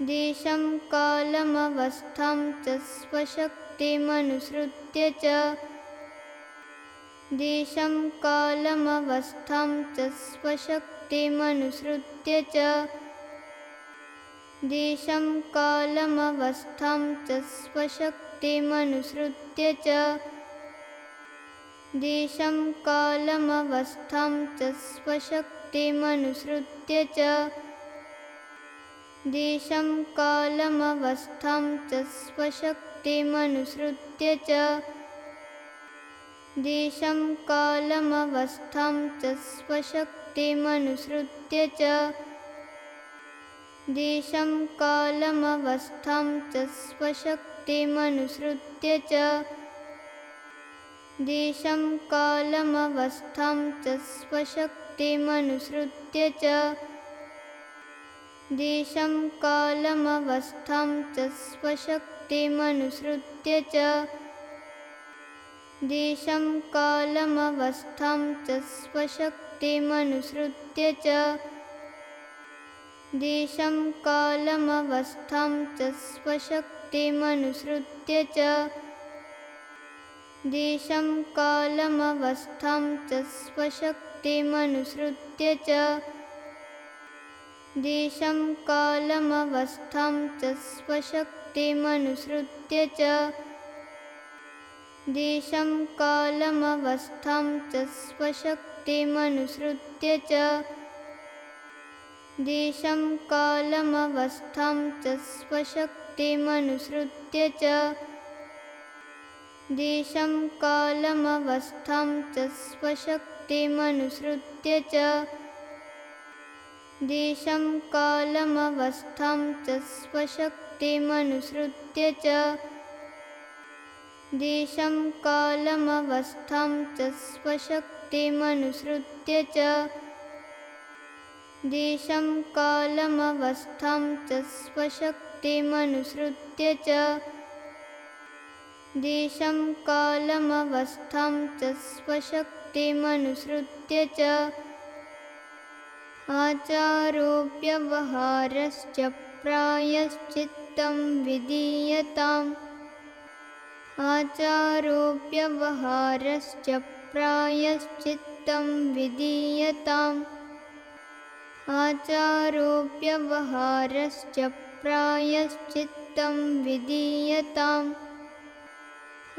देशं कालमवस्थां च स्वशक्तिमनुसृत्य च। देशं कालमवस्थां च स्वशक्तिमनुसृत्य च। देशं कालमवस्थां च स्वशक्तिमनुसृत्य च। देशं कालमवस्थां च स्वशक्तिमनुसृत्य च देशं कालमवस्थां च स्वशक्तिमनुसृत्य च। देशं कालमवस्थां च स्वशक्तिमनुसृत्य च। देशं कालमवस्थां च स्वशक्तिमनुसृत्य च। देशं कालमवस्थां च स्वशक्तिमनुसृत्य च देशं कालमवस्थां च स्वशक्तिमनुसृत्य च। देशं कालमवस्थां च स्वशक्तिमनुसृत्य च। देशं कालमवस्थां च स्वशक्तिमनुसृत्य च। देशं कालमवस्थां च स्वशक्तिमनुसृत्य च देशं कालमवस्थां च स्वशक्तिमनुसृत्य च। देशं कालमवस्थां च स्वशक्तिमनुसृत्य च। देशं कालमवस्थां च स्वशक्तिमनुसृत्य च। देशं कालमवस्थां च स्वशक्तिमनुसृत्य च देशं कालमवस्थां च स्वशक्तिमनुसृत्य च। देशं कालमवस्थां च स्वशक्तिमनुसृत्य च। देशं कालमवस्थां च स्वशक्तिमनुसृत्य च। देशं कालमवस्थां च स्वशक्तिमनुसृत्य च आचारोऽप्यवहारश्च प्रायश्चित्तं विधीयताम्। आचारोऽप्यवहारश्च प्रायश्चित्तं विधीयताम्। आचारोऽप्यवहारश्च प्रायश्चित्तं विधीयताम्।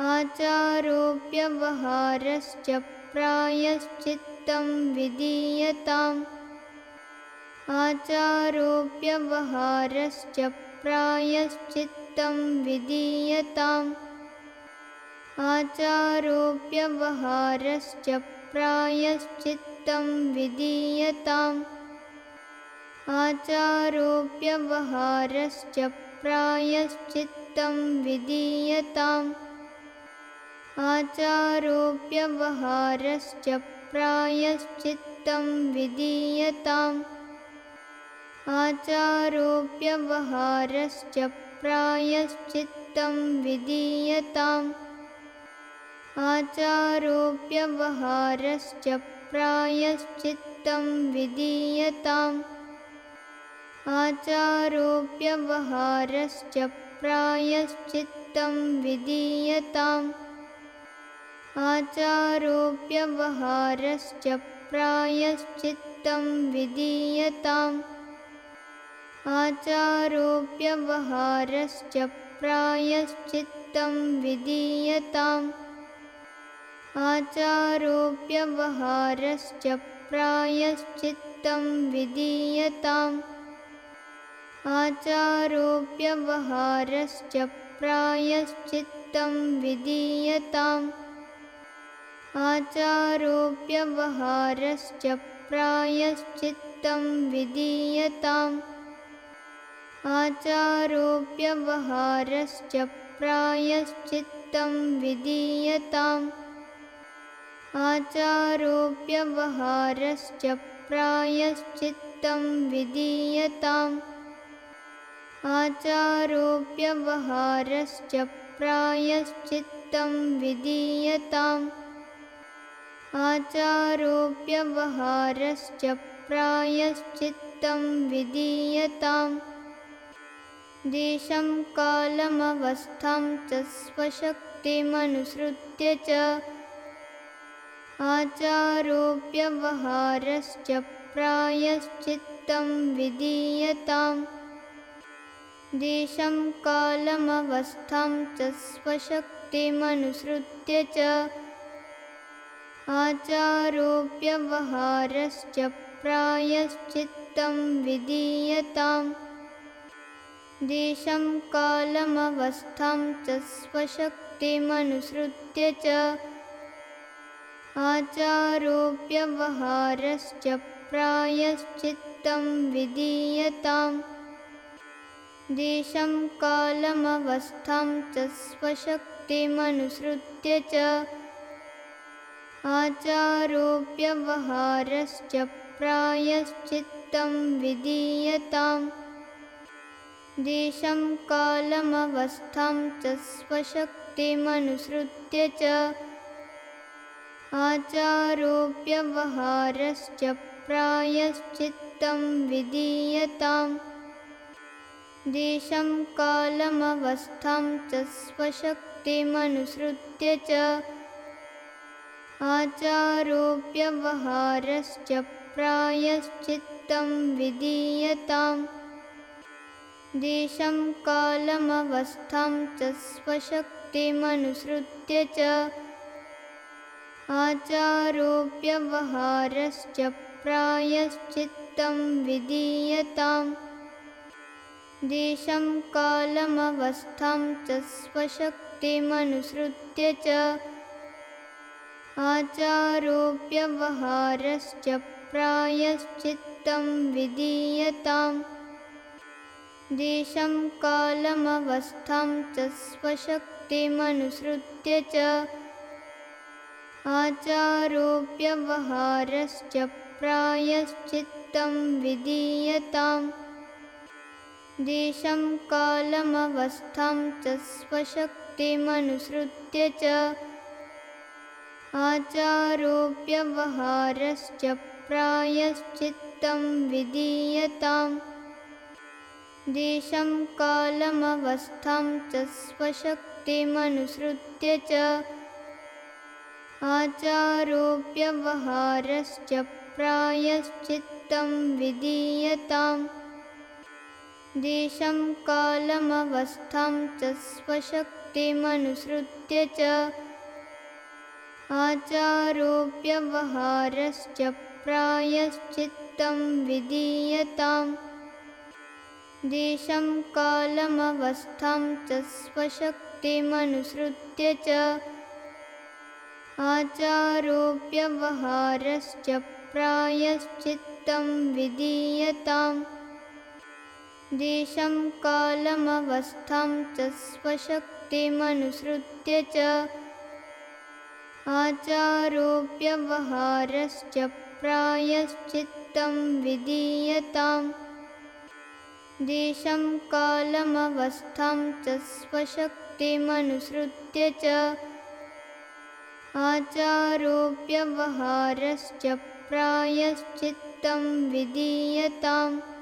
आचारोऽप्यवहारश्च प्रायश्चित्तं विधीयताम् आचारोऽप्यवहारश्च प्रायश्चित्तं विधीयताम्। आचारोऽप्यवहारश्च प्रायश्चित्तं विधीयताम्। आचारोऽप्यवहारश्च प्रायश्चित्तं विधीयताम्। आचारोऽप्यवहारश्च प्रायश्चित्तं विधीयताम् आचारोऽप्यवहारश्च प्रायश्चित्तं विधीयताम्। आचारोऽप्यवहारश्च प्रायश्चित्तं विधीयताम्। आचारोऽप्यवहारश्च प्रायश्चित्तं विधीयताम्। आचारोऽप्यवहारश्च प्रायश्चित्तं विधीयताम् आचारोऽप्यवहारश्च प्रायश्चित्तं विधीयताम्। आचारोऽप्यवहारश्च प्रायश्चित्तं विधीयताम्। आचारोऽप्यवहारश्च प्रायश्चित्तं विधीयताम्। आचारोऽप्यवहारश्च प्रायश्चित्तं विधीयताम् आचारोऽप्यवहारश्च प्रायश्चित्तं विधीयताम्। आचारोऽप्यवहारश्च प्रायश्चित्तं विधीयताम्। आचारोऽप्यवहारश्च प्रायश्चित्तं विधीयताम्। आचारोऽप्यवहारश्च प्रायश्चित्तं विधीयताम् देशं कालमवस्थां च स्वशक्तिमनुसृत्य च। आचारोऽप्यवहारश्च प्रायश्चित्तं विधीयताम्। देशं कालमवस्थां च स्वशक्तिमनुसृत्य च। आचारोऽप्यवहारश्च प्रायश्चित्तं विधीयताम् देशं कालमवस्थां च स्वशक्तिमनुसृत्य च आचारोऽप्यवहारश्च प्रायश्चित्तं विधीयताम्। देशं कालमवस्थां च स्वशक्तिमनुसृत्य च आचारोऽप्यवहारश्च प्रायश्चित्तं विधीयताम् देशं कालमवस्थां च स्वशक्तिमनुसृत्य च। आचारोऽप्यवहारश्च प्रायश्चित्तं विधीयताम्। देशं कालमवस्थां च स्वशक्तिमनुसृत्य च। आचारोऽप्यवहारश्च प्रायश्चित्तं विधीयताम् देशं कालमवस्थां च स्वशक्तिमनुसृत्य च आचारोऽप्यवहारश्च प्रायश्चित्तं विधीयताम्। देशं कालमवस्थां च स्वशक्तिमनुसृत्य च आचारोऽप्यवहारश्च प्रायश्चित्तं विधीयताम् देशं कालमवस्थां च स्वशक्तिमनुसृत्य च आचारोऽप्यवहारश्च प्रायश्चित्तं विधीयताम्। देशं कालमवस्थां च स्वशक्तिमनुसृत्य च आचारोऽप्यवहारश्च प्रायश्चित्तं विधीयताम् देशं कालमवस्थां च स्वशक्तिमनुसृत्य च। आचारोऽप्यवहारश्च प्रायश्चित्तं विधीयताम्। देशं कालमवस्थां च स्वशक्तिमनुसृत्य च। आचारोऽप्यवहारश्च प्रायश्चित्तं विधीयताम् देशं कालमवस्थां च स्वशक्तिमनुसृत्य च आचारोऽप्यवहारश्च प्रायश्चित्तं विधीयताम्। देशं कालमवस्थां च स्वशक्तिमनुसृत्य च आचारोऽप्यवहारश्च, प्रायश्चित्तं विधीयताम् देशं कालमवस्थां च स्वशक्तिमनुसृत्य च आचारोऽप्यवहारश्च प्रायश्चित्तं विधीयताम्। देशं कालमवस्थां च स्वशक्तिमनुसृत्य च आचारोऽप्यवहारश्च प्रायश्चित्तं विधीयताम् देशं कालमवस्थां च स्वशक्तिमनुसृत्य च आचारोऽप्यवहारश्च प्रायश्चित्तं देशं कालमवस्थां च स्वशक्तिमनुसृत्य च आचारोऽप्यवहारश्च प्रायश्चित्तं विधीयताम्